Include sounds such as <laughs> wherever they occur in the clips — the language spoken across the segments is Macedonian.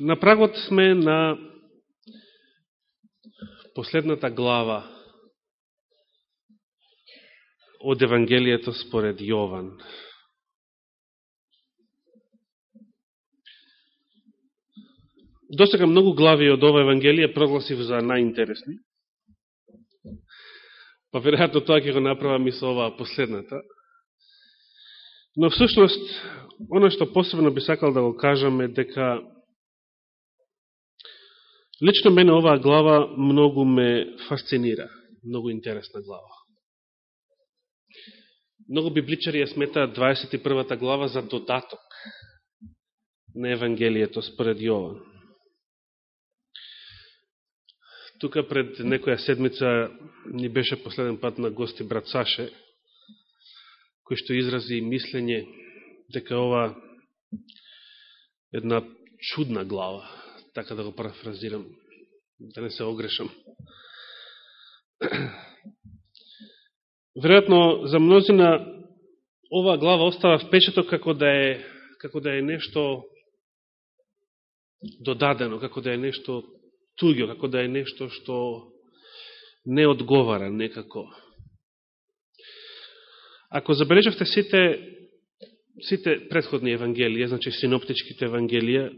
На прагот сме на последната глава од Евангелието според Јован. Досега многу глави од ова Евангелие прогласив за најинтересни. Па веројатно тоа ќе го направам и со оваа последната. Но всушност, оно што посебно би сакал да го кажам е дека лично мене оваа глава многу ме фасцинира. Многу интересна глава. Многу библичари ја сметаат 21 глава за додаток на Евангелието според Јован. Тука пред некоја седмица ни беше последен пат на гости брат Саше, кој што изрази мислење дека ова една чудна глава, така да го парафразирам, да не се огрешам. <clears throat> Веројатно, за мнозина оваа глава остава впечаток како да е, како да е нешто додадено, како да е нешто туѓо, како да е нешто што не одговара некако Ако забележавте сите, сите предходни евангелија, значи синоптичките евангелија,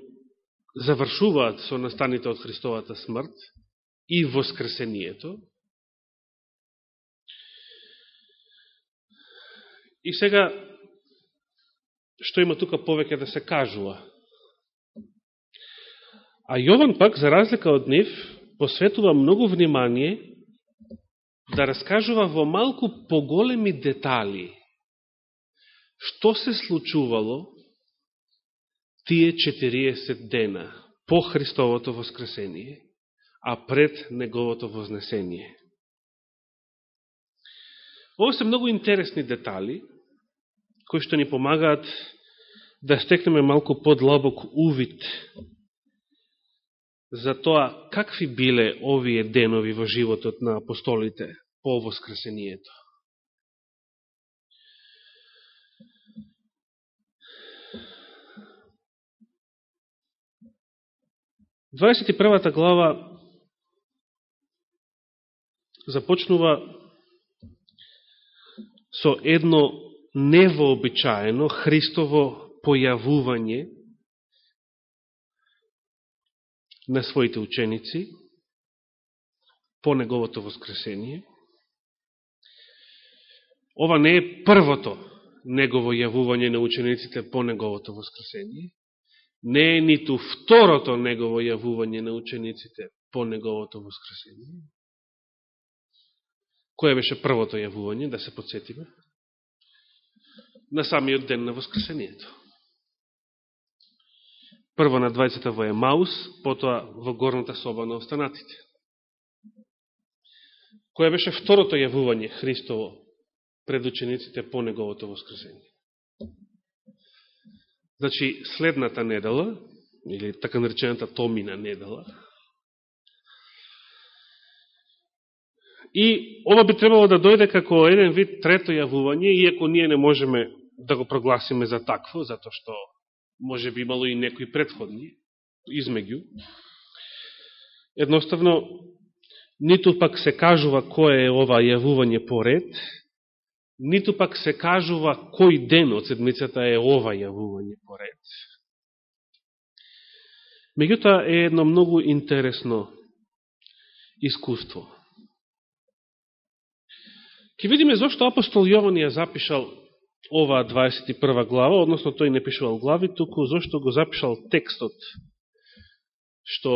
завршуваат со настаните од Христовата смрт и воскресението. И сега, што има тука повеќе да се кажува? А Јован пак, за разлика од нив, посветува многу внимание да раскажува во малку поголеми детали што се случувало тие 40 дена по Христовото воскресение, а пред Неговото вознесение. Ово се многу интересни детали, кои што ни помагаат да стекнеме малку подлабок увид за тоа какви биле овие денови во животот на апостолите по воскресението. Дваесет и првата глава започнува со едно невообичаено Христово појавување на своите ученици по неговото воскресение. Ова не е првото негово јавување на учениците по неговото воскресение. Не е ниту второто негово јавување на учениците по неговото воскресение. Кое беше првото јавување, да се подсетиме? На самиот ден на воскресението прво на двајцата во Емаус, потоа во горната соба на останатите. Кое беше второто јавување Христово пред учениците по неговото воскресение? Значи, следната недела, или така наречената Томина недела, И ова би требало да дојде како еден вид трето јавување, иако ние не можеме да го прогласиме за такво, затоа што може би имало и некои предходни, измеѓу. Едноставно, ниту пак се кажува кој е ова јавување по ред, ниту пак се кажува кој ден од седмицата е ова јавување по ред. Меѓутоа е едно многу интересно искуство. Ке видиме зашто апостол Јован ја запишал оваа 21 глава, односно тој не пишувал глави, туку зашто го запишал текстот што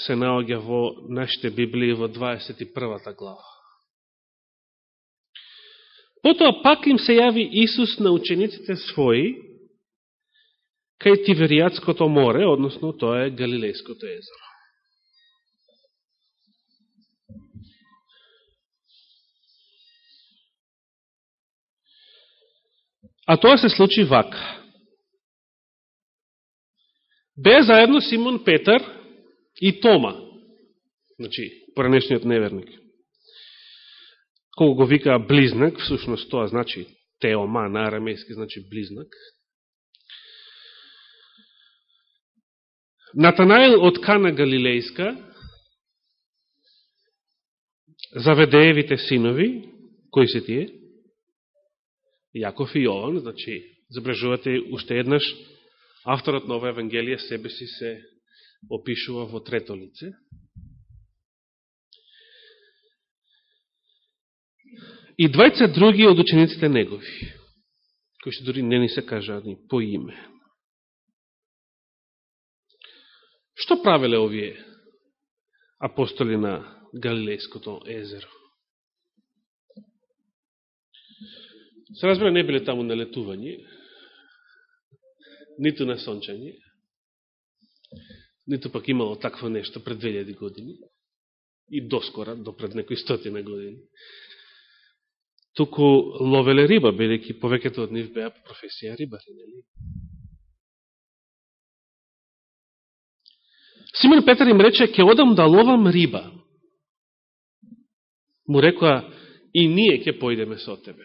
се наоѓа во нашите Библии во 21 глава. Потоа пак им се јави Исус на учениците своји кај Тиверијатското море, односно тоа е Галилејското езеро. А тоа се случи вака. Бе заедно Симон Петар и Тома, значи, поранешниот неверник. Кога го викаа близнак, всушност тоа значи Теома на арамејски, значи близнак. Натанаил од Кана Галилејска Заведеевите синови, кои се тие? Јаков и Јован, значи, забрежувате уште еднаш, авторот на ова Евангелие себе си се опишува во трето лице. И двајца други од учениците негови, кои што дори не ни се кажани по име. Што правеле овие апостоли на Галилејското езеро? Се разбира, не биле таму на летување, ниту на сончање, ниту пак имало такво нешто пред 2000 години и доскора, до пред некои стотина години. Туку ловеле риба, бидејќи повеќето од нив беа по професија рибари, нели? Симон Петар им рече, ке одам да ловам риба. Му рекоа, и ние ќе поидеме со тебе.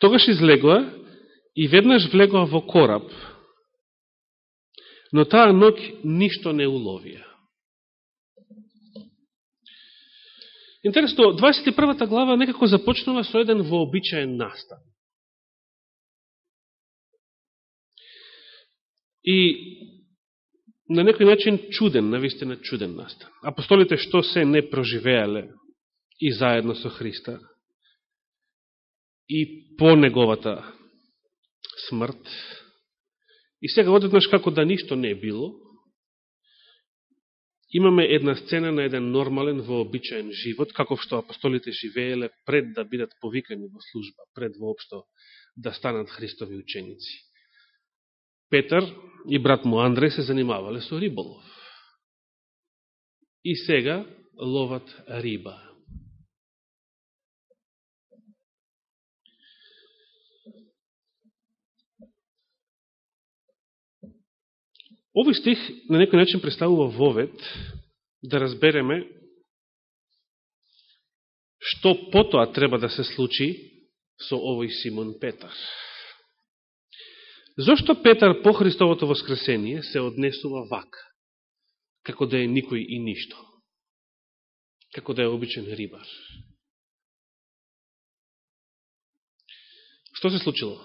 Тогаш излегоа и веднаш влегоа во кораб, но таа ноќ ништо не уловија. Интересно, 21 глава некако започнува со еден вообичаен настан. И на некој начин чуден, навистина чуден настан. Апостолите што се не проживеале и заедно со Христа и по неговата смрт. И сега одеднаш како да ништо не е било, имаме една сцена на еден нормален, вообичаен живот, каков што апостолите живееле пред да бидат повикани во служба, пред воопшто да станат Христови ученици. Петар и брат му Андреј се занимавале со риболов. И сега ловат риба. Овој стих на некој начин представува вовет да разбереме што потоа треба да се случи со овој Симон Петар. Зошто Петар по Христовото воскресение се однесува вака, како да е никој и ништо, како да е обичен рибар? Што се случило?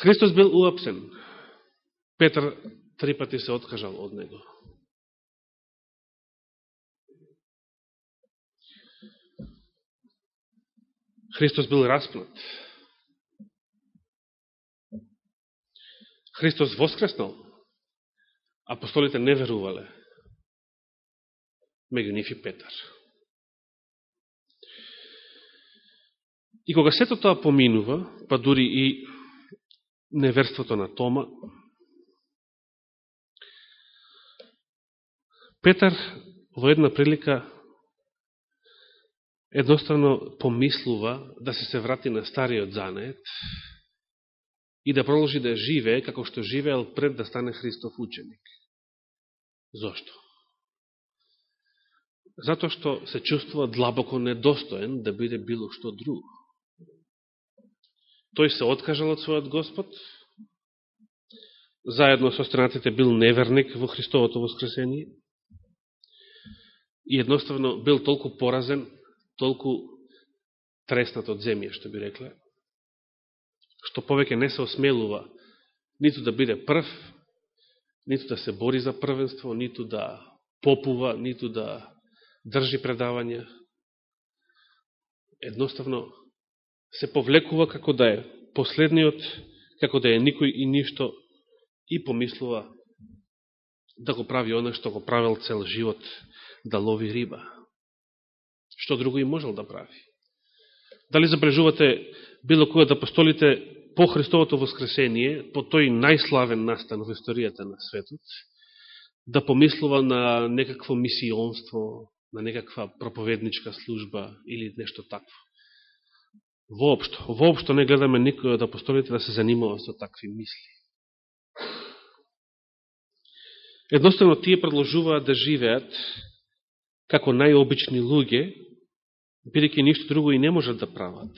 Христос бил уапсен, Петар три пати се откажал од него. Христос бил распнат. Христос воскреснал. Апостолите не верувале. Меѓу нив и Петар. И кога сето тоа поминува, па дури и неверството на Тома, Петар во една прилика едноставно помислува да се се врати на стариот занет и да продолжи да живее како што живеел пред да стане Христов ученик. Зошто? Зато што се чувствува длабоко недостоен да биде било што друго. Тој се откажал од својот Господ, заедно со странатите бил неверник во Христовото воскресение, и едноставно бил толку поразен, толку треснат од земја, што би рекле, што повеќе не се осмелува ниту да биде прв, ниту да се бори за првенство, ниту да попува, ниту да држи предавања. Едноставно се повлекува како да е последниот, како да е никој и ништо и помислува да го прави оно што го правил цел живот да лови риба. Што друго и можел да прави? Дали забрежувате било кога да апостолите по Христовото воскресение, по тој најславен настан во историјата на светот, да помислува на некакво мисионство, на некаква проповедничка служба или нешто такво. Воопшто, воопшто не гледаме никој од да апостолите да се занимава со такви мисли. Едноставно тие продолжуваат да живеат како најобични луѓе, бидеќи ништо друго и не можат да прават.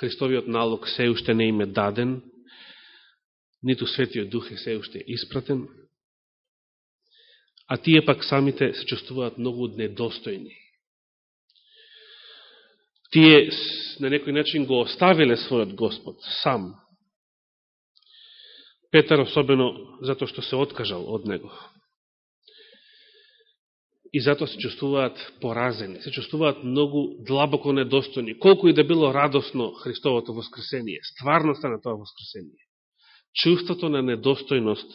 Христовиот налог се уште не им е даден, ниту Светиот Дух е се уште испратен, а тие пак самите се чувствуваат многу недостојни. Тие на некој начин го оставиле својот Господ сам. Петар особено затоа што се откажал од него. И затоа се чувствуваат поразени, се чувствуваат многу длабоко недостојни. Колку и да било радосно Христовото воскресение, стварноста на тоа воскресение, чувството на недостојност,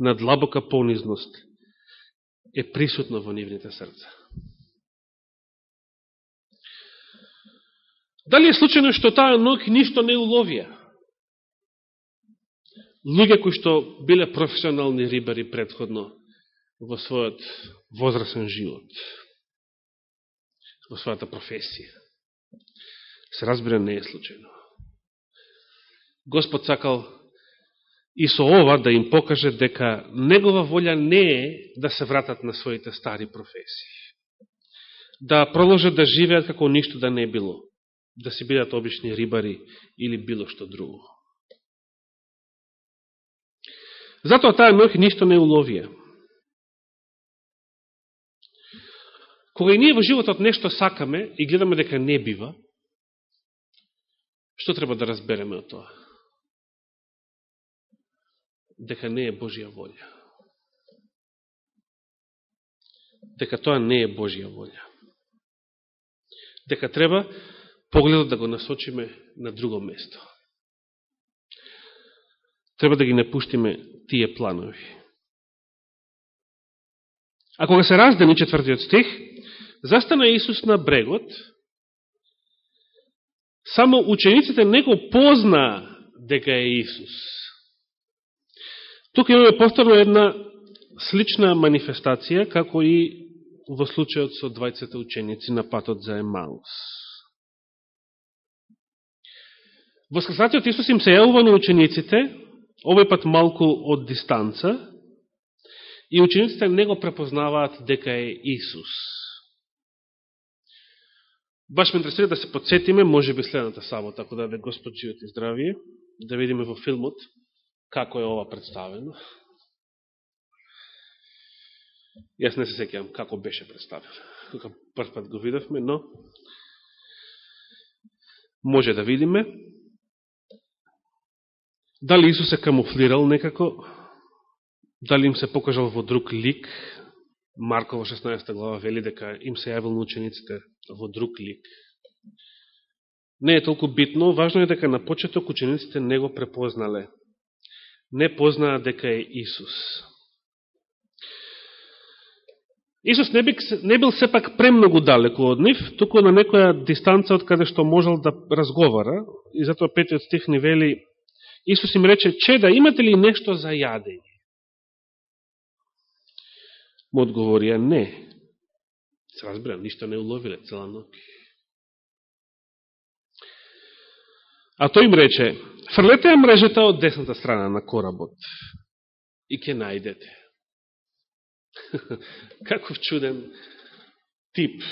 на длабока понизност е присутно во нивните срца. Дали е случайно што таа ног ништо не уловија? Луѓе кои што биле професионални рибари предходно во својот возрастен живот, во својата професија. Се разбира, не е случайно. Господ сакал и со ова да им покаже дека негова волја не е да се вратат на своите стари професии. Да продолжат да живеат како ништо да не било да си бидат обични рибари или било што друго. Затоа таа ноќ ништо не уловија. Кога и ние во животот нешто сакаме и гледаме дека не бива, што треба да разбереме од тоа? Дека не е Божија волја. Дека тоа не е Божија волја. Дека треба погледот да го насочиме на друго место. Треба да ги напуштиме тие планови. А кога се раздени четвртиот стих, застана Исус на брегот, само учениците не го позна дека е Исус. Тука имаме повторно една слична манифестација, како и во случајот со двајцата ученици на патот за Емаус. Воскреснатиот Исус им се јавува на учениците, овој пат малку од дистанца, и учениците не го препознаваат дека е Исус. Баш ме интересира да се подсетиме, може би следната сабота, ако даде Господ живот и здравие, да видиме во филмот како е ова представено. Јас не се секјам како беше представено, кога прв пат го видавме, но може да видиме. Дали Исус се камуфлирал некако? Дали им се покажал во друг лик? Марко во 16 глава вели дека им се јавил на учениците во друг лик. Не е толку битно, важно е дека на почеток учениците не го препознале. Не познаа дека е Исус. Исус не, бил, не бил сепак премногу далеко од нив, туку на некоја дистанца од каде што можел да разговара, и затоа петиот стих ни вели Исус им рече, че да имате ли нешто за јадење? Му одговорија, не. Се разбира, ништо не уловиле цела ноќ. А тој им рече, фрлете ја мрежата од десната страна на коработ и ќе најдете. <laughs> Каков чуден тип.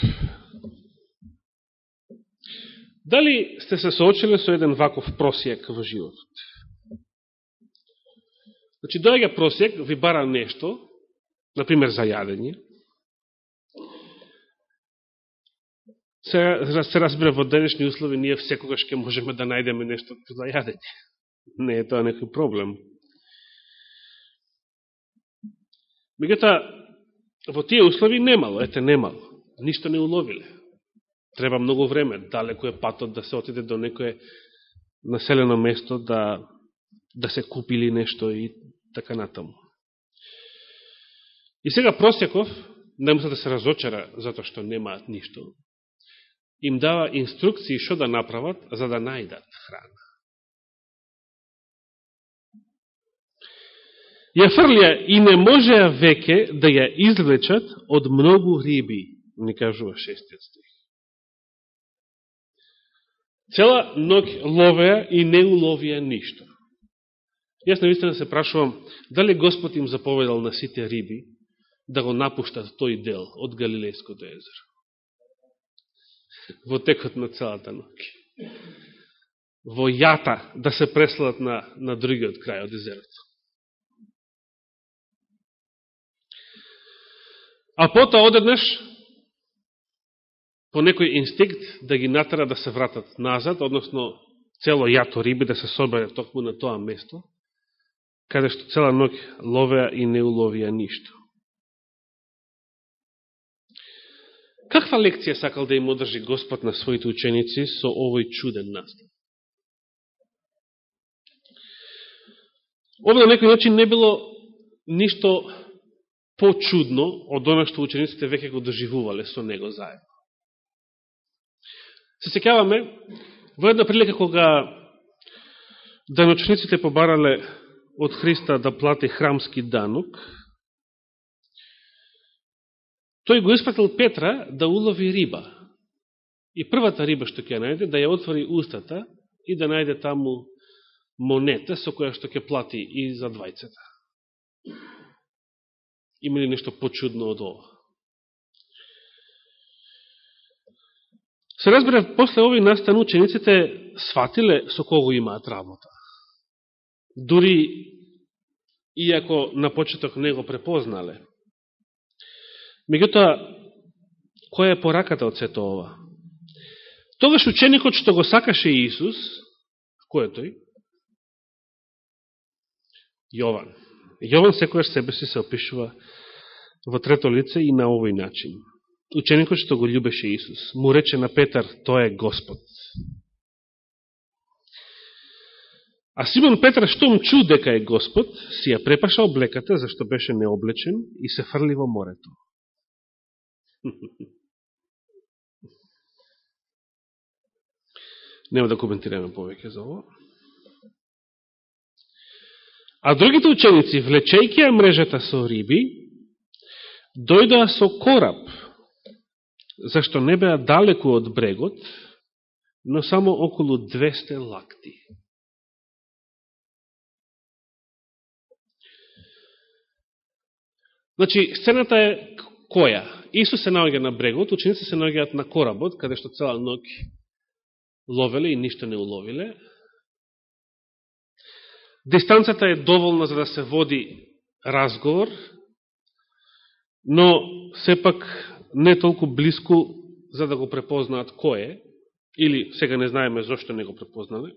Дали сте се соочили со еден ваков просијак во животот? Значи, дојаѓа просек, ви бара нешто, например, за јадење. Се, се разбира, во денешни услови, ние секогаш ќе можеме да најдеме нешто за јадење. Не е тоа некој проблем. Мегата, во тие услови немало, ете немало. Ништо не уловиле. Треба многу време, далеко е патот да се отиде до некое населено место, да, да се купили нешто и така натаму. И сега Просеков, немоса да се разочара затоа што немаат ништо, им дава инструкции што да направат за да најдат храна. Ја фрлија и не можеа веќе да ја извлечат од многу риби, ни кажува шестиот стих. Цела ног ловеа и не уловија ништо. Јас наистина се прашувам, дали Господ им заповедал на сите риби да го напуштат тој дел од Галилејското езеро? Во текот на целата ноќ. во јата да се преслат на, на другиот крај од езерото. А потоа одеднеш по некој инстинкт да ги натера да се вратат назад, односно цело јато риби да се собере токму на тоа место, каде што цела ноќ ловеа и не уловија ништо. Каква лекција сакал да им одржи Господ на своите ученици со овој чуден настав? Ова на некој начин не било ништо почудно од оно што учениците веќе го доживувале со него заедно. Се секјаваме, во една прилика кога даночниците побарале од Христа да плати храмски данок тој го испратил Петра да улови риба. И првата риба што ќе најде, да ја отвори устата и да најде таму монета со која што ќе плати и за двајцата. Има ли нешто почудно од ова? Се разбира, после овој настан учениците сватиле со кого имаат работа. Дури, иако на почеток не го препознале. Меѓутоа, која е пораката од сето ова? Тогаш ученикот што го сакаше Иисус, кој е тој? Јован. Јован секојаш себе си се опишува во трето лице и на овој начин. Ученикот што го љубеше Исус, му рече на Петар, тој е Господ. А Симон Петар, што му чу дека е Господ, си ја препаша облеката, зашто беше необлечен, и се фрли во морето. <laughs> Нема да коментираме повеќе за ово. А другите ученици, влечејќи ја мрежата со риби, дојдоа со кораб, зашто не беа далеку од брегот, но само околу 200 лакти. Значи, сцената е која? Исус се наоѓа на брегот, ученици се наоѓаат на коработ, каде што цела ног ловеле и ништо не уловиле, Дистанцата е доволна за да се води разговор, но сепак не толку близко за да го препознаат кој е, или сега не знаеме зашто не го препознале,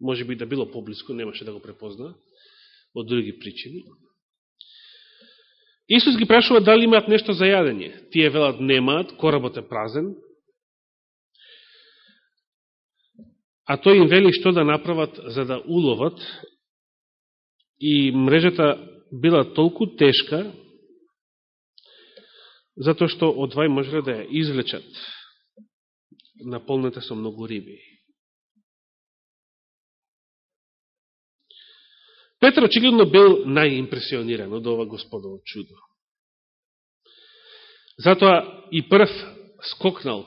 може би да било поблиско, немаше да го препозна, од други причини. Исус ги прашува дали имаат нешто за јадење. Тие велат немаат, коработ е празен. А тој им вели што да направат за да уловат и мрежата била толку тешка, затоа што одвај можеле да ја извлечат наполнете со многу риби. Петр очигледно бил најимпресиониран од ова господово чудо. Затоа и прв скокнал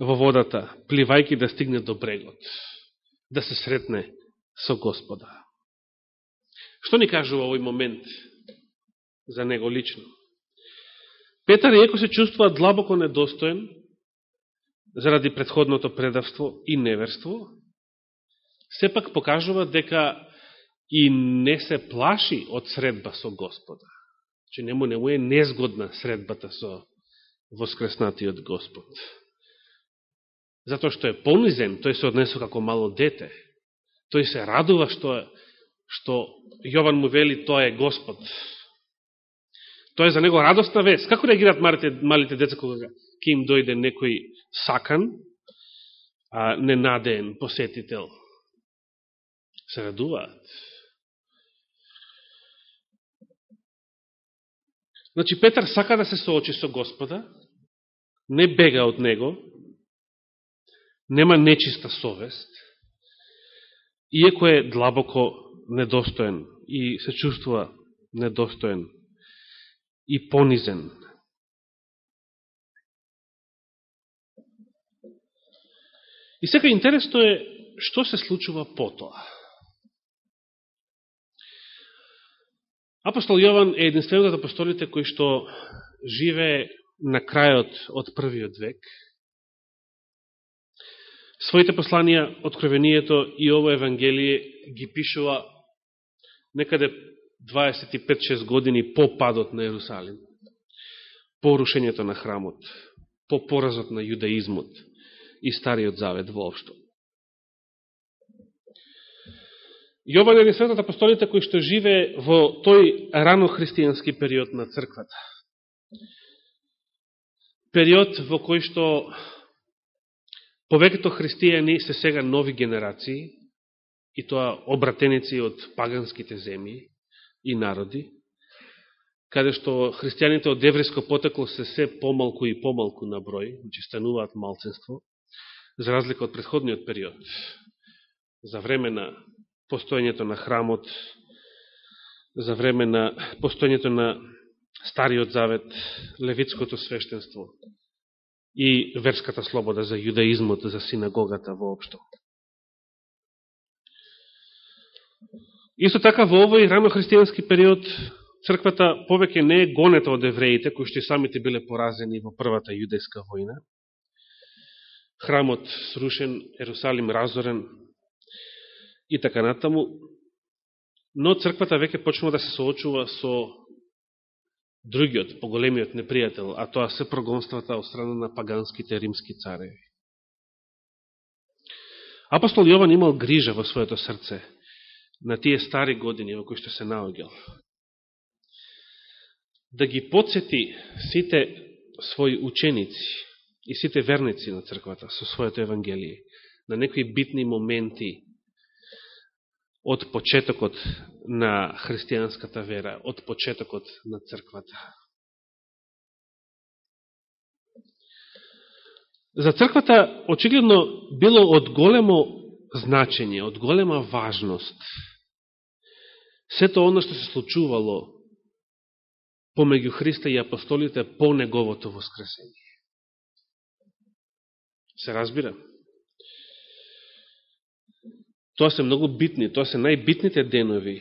во водата, пливајки да стигне до брегот, да се сретне со Господа. Што ни кажува овој момент за него лично? Петар, иеко се чувствува длабоко недостоен, заради предходното предавство и неверство, сепак покажува дека и не се плаши од средба со Господа. Че нему не му е незгодна средбата со воскреснатиот Господ. Затоа што е понизен, тој се однесо како мало дете. Тој се радува што што Јован му вели тоа е Господ. Тоа е за него радостна вест. Како реагираат малите, малите деца кога ќе им дојде некој сакан, а ненадеен посетител? Се радуваат. Значи Петар сака да се соочи со Господа, не бега од него, нема нечиста совест, иеко е длабоко недостоен и се чувствува недостоен и понизен. И сега интересно е што се случува потоа. Апостол Јован е единствениот од апостолите кој што живее на крајот од првиот век. своите посланија, откровението и ово Евангелие ги пишува некаде 25-6 години по падот на Ерусалим, по рушењето на храмот, по поразот на јудаизмот и Стариот Завет воопшто. Јован е светот апостолите кој што живе во тој рано христијански период на црквата. Период во кој што повеќето христијани се сега нови генерации, и тоа обратеници од паганските земји и народи, каде што христијаните од евреско потекло се се помалку и помалку на број, значи стануваат малцинство, за разлика од предходниот период, за време на постојањето на храмот, за време на постојањето на Стариот Завет, Левитското свештенство и верската слобода за јудаизмот, за синагогата воопшто. Исто така во овој ранохристијански период црквата повеќе не е гонета од евреите, кои што и самите биле поразени во првата јудејска војна. Храмот срушен, Ерусалим разорен и така натаму. Но црквата веќе почнува да се соочува со другиот, поголемиот непријател, а тоа се прогонствата од страна на паганските римски цареви. Апостол Јован имал грижа во своето срце на тие стари години во кои што се наогел. Да ги подсети сите своји ученици и сите верници на црквата со своето Евангелие на некои битни моменти од почетокот на христијанската вера, од почетокот на црквата. За црквата очигледно било од големо значење, од голема важност сето оно што се случувало помеѓу Христа и апостолите по неговото воскресение. Се разбира? Тоа се многу битни, тоа се најбитните денови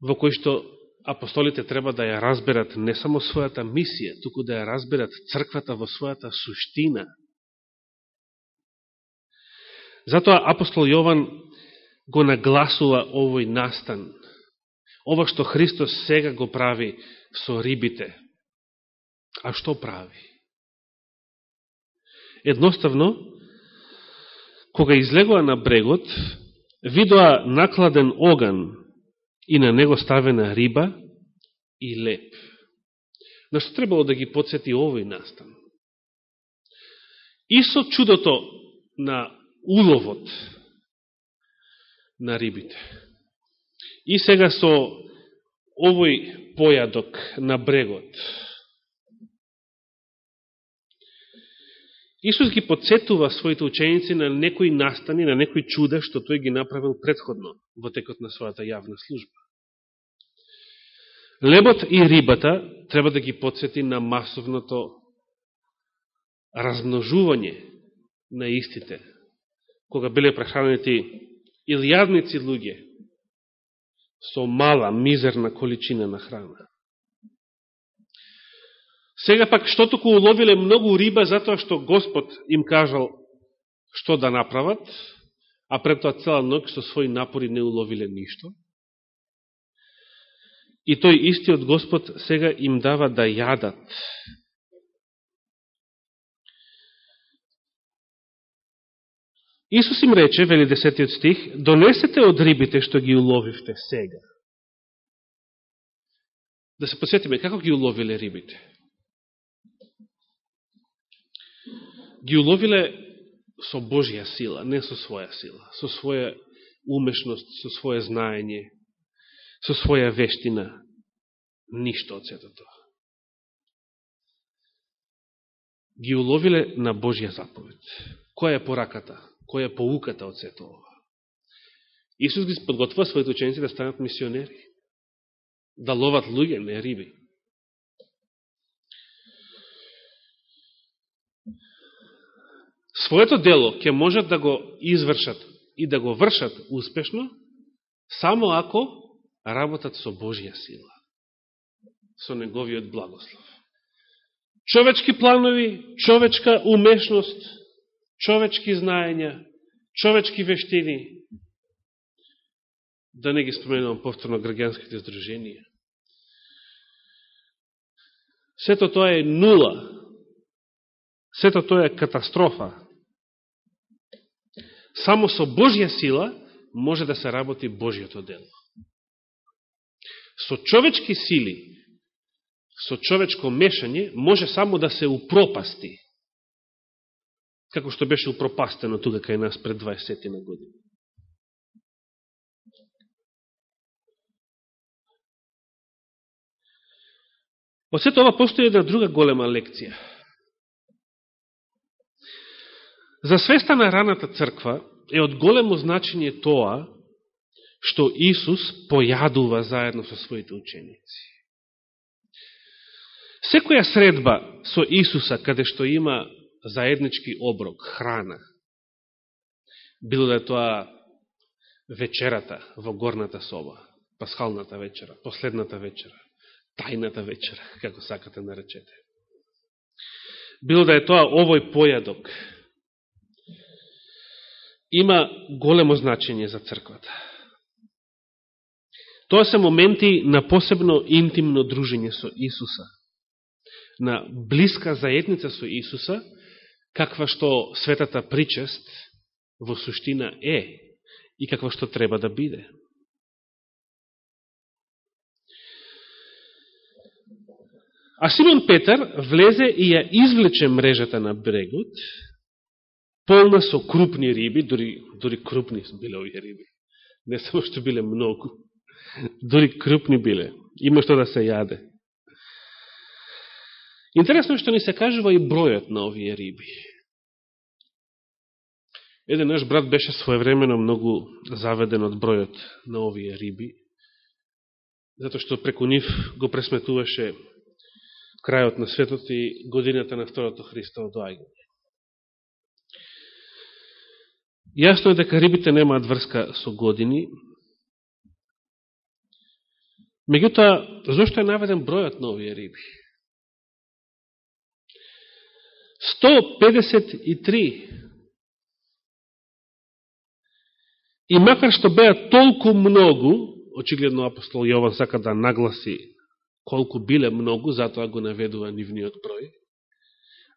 во кои што апостолите треба да ја разберат не само својата мисија, туку да ја разберат црквата во својата суштина. Затоа апостол Јован го нагласува овој настан. Ова што Христос сега го прави со рибите. А што прави? Едноставно, кога излегува на брегот, видоа накладен оган и на него ставена риба и леп. На што требало да ги подсети овој настан? И со чудото на уловот на рибите. И сега со овој појадок на брегот. Исус ги подсетува своите ученици на некои настани, на некои чуда што тој ги направил предходно во текот на својата јавна служба. Лебот и рибата треба да ги подсети на масовното размножување на истите, кога биле прехранети илјадници луѓе со мала, мизерна количина на храна. Сега пак, што току уловиле многу риба затоа што Господ им кажал што да направат, а пред тоа цела ног со своји напори не уловиле ништо. И тој истиот Господ сега им дава да јадат Исус им рече, вели десетиот стих, донесете од рибите што ги уловивте сега. Да се посетиме, како ги уловиле рибите? Ги уловиле со Божја сила, не со своја сила, со своја умешност, со своје знаење, со своја вештина, ништо од сето тоа. Ги уловиле на Божја заповед. Која е пораката? која е поуката од сето ова. Исус ги подготвува своите ученици да станат мисионери, да ловат луѓе, не риби. Своето дело ќе можат да го извршат и да го вршат успешно, само ако работат со Божја сила, со Неговиот благослов. Човечки планови, човечка умешност, човечки знаења, човечки вештини, да не ги споменувам повторно граѓанските здруженија. Сето тоа е нула. Сето тоа е катастрофа. Само со Божја сила може да се работи Божјото дело. Со човечки сили, со човечко мешање, може само да се упропасти. Како што беше упропастено тука кај нас пред 20 на година. Од сето ова постои една друга голема лекција. За свеста на раната црква е од големо значење тоа што Исус појадува заедно со своите ученици. Секоја средба со Исуса, каде што има заеднички оброк, храна, било да е тоа вечерата во горната соба, пасхалната вечера, последната вечера, тајната вечера, <laughs> како сакате наречете. Било да е тоа овој појадок, има големо значење за црквата. Тоа се моменти на посебно интимно дружење со Исуса, на блиска заедница со Исуса, каква што светата причест во суштина е и каква што треба да биде. А Симон Петар влезе и ја извлече мрежата на брегот, полна со крупни риби, дори, дори крупни биле овие риби. Не само што биле многу, дори крупни биле. Има што да се јаде. Интересно е што ни се кажува и бројот на овие риби. Еден наш брат беше своевремено многу заведен од бројот на овие риби, затоа што преку нив го пресметуваше крајот на светот и годината на второто Христово доаѓање. Јасно е дека рибите немаат врска со години, меѓутоа, зошто е наведен бројот на овие риби? 153. И макар што беа толку многу, очигледно апостол Јован сака да нагласи колку биле многу, затоа го наведува нивниот број,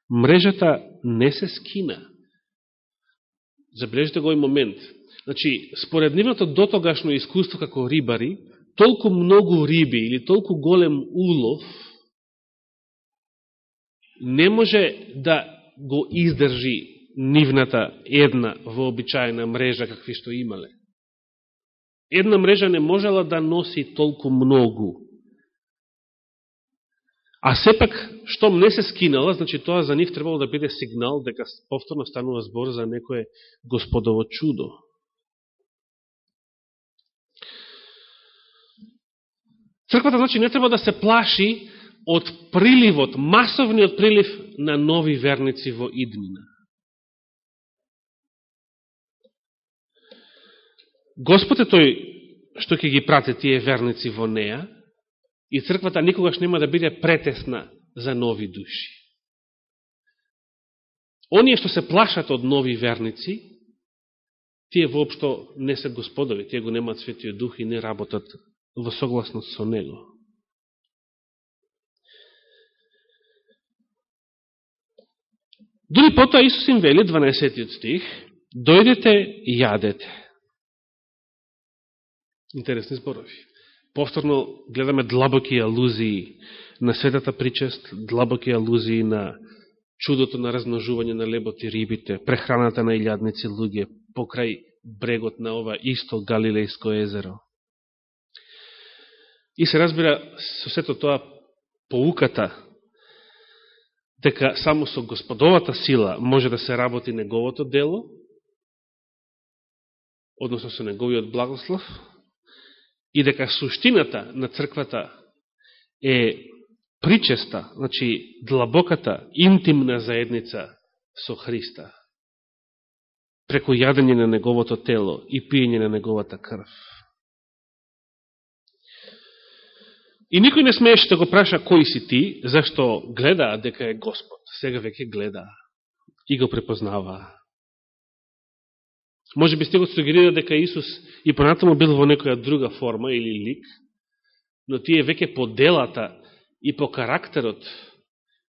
мрежата не се скина. Забележите го и момент. Значи, според нивното дотогашно искуство како рибари, толку многу риби или толку голем улов не може да го издржи нивната една вообичаена мрежа какви што имале. Една мрежа не можела да носи толку многу А сепак, штом не се скинала, значи тоа за нив требало да биде сигнал дека повторно станува збор за некое господово чудо. Црквата, значи, не треба да се плаши од приливот, масовниот прилив на нови верници во иднина. Господ е тој што ќе ги прате тие верници во неа, И црквата никогаш нема да биде претесна за нови души. Оние што се плашат од нови верници, тие воопшто не се господови, тие го немаат светиот дух и не работат во согласност со него. Дори потоа Исус им вели, 12 стих, дојдете и јадете. Интересни зборови повторно гледаме длабоки алузии на светата причест, длабоки алузии на чудото на размножување на лебот и рибите, прехраната на илјадници луѓе покрај брегот на ова исто Галилејско езеро. И се разбира со сето тоа поуката дека само со господовата сила може да се работи неговото дело, односно со неговиот благослов, и дека суштината на црквата е причеста, значи длабоката, интимна заедница со Христа, преку јадење на Неговото тело и пиење на Неговата крв. И никој не смееше да го праша кој си ти, зашто гледаа дека е Господ. Сега веќе гледаа и го препознаваа. Може би стигот сугерира дека Исус и понатаму бил во некоја друга форма или лик, но тие веќе по делата и по карактерот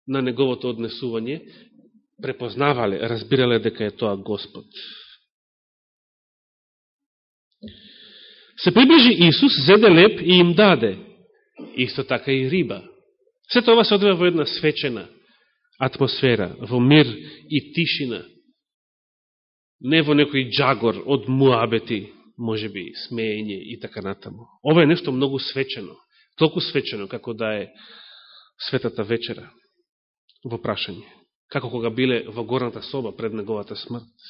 на неговото однесување препознавале, разбирале дека е тоа Господ. Се приближи Исус, зеде леп и им даде. Исто така и риба. Се тоа се одвива во една свечена атмосфера, во мир и тишина. Не во некој джагор од муабети, може би, смеење и така натаму. Ова е нешто многу свечено. Толку свечено како да е светата вечера во прашање. Како кога биле во горната соба пред неговата смрт.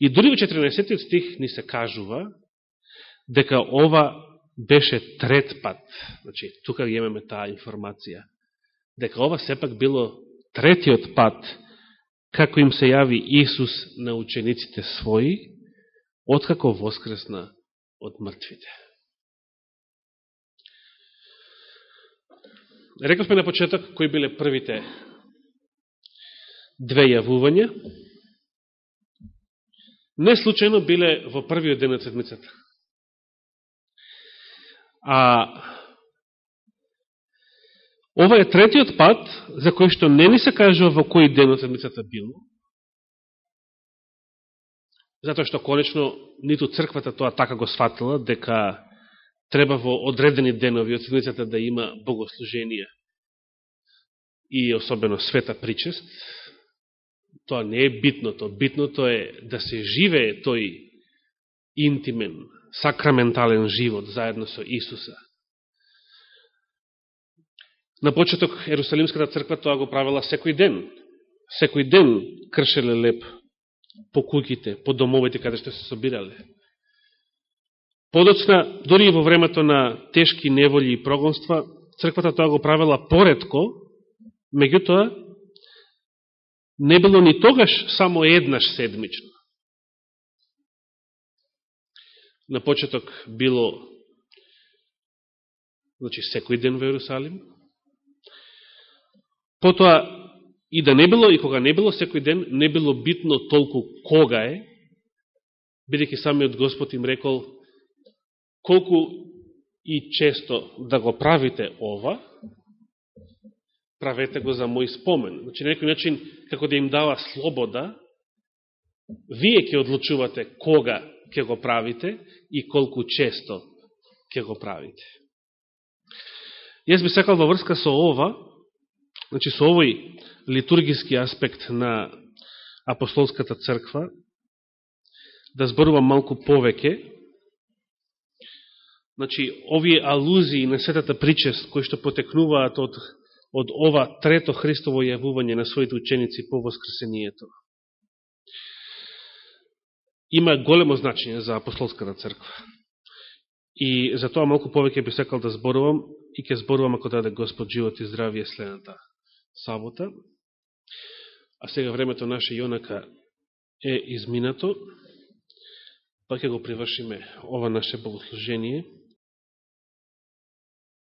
И дури во 14 стих ни се кажува дека ова беше трет пат, значи, тука имаме таа информација, дека ова сепак било третиот пат како им се јави Исус на учениците своји, откако воскресна од мртвите. Рековме на почеток кои биле првите две јавувања. Не случайно биле во првиот ден на седмицата. А ова е третиот пат за кој што не ни се кажува во кој ден од седмицата било. Затоа што конечно ниту црквата тоа така го сфатила дека треба во одредени денови од седмицата да има богослужение и особено света причест. Тоа не е битното. Битното е да се живее тој интимен, сакраментален живот заедно со Исуса. На почеток Ерусалимската црква тоа го правила секој ден. Секој ден кршеле леп по куќите, по домовите каде што се собирале. Подоцна, дори и во времето на тешки неволи и прогонства, црквата тоа го правила поредко, меѓутоа, не било ни тогаш само еднаш седмично. на почеток било значи секој ден во Иерусалим. Потоа и да не било и кога не било секој ден, не било битно толку кога е, бидејќи самиот Господ им рекол колку и често да го правите ова, правете го за мој спомен. Значи, на некој начин, како да им дава слобода, вие ќе одлучувате кога ќе го правите и колку често ќе го правите. Јас би сакал во врска со ова, значи со овој литургиски аспект на апостолската црква, да зборувам малку повеќе, значи овие алузии на светата причест, кои што потекнуваат од, од ова трето Христово јавување на своите ученици по воскресението има големо значење за апостолската црква. И за тоа малку повеќе би секал да зборувам и ќе зборувам ако даде Господ живот и здравие следната сабота. А сега времето наше јонака е изминато, па ќе го привршиме ова наше богослужение.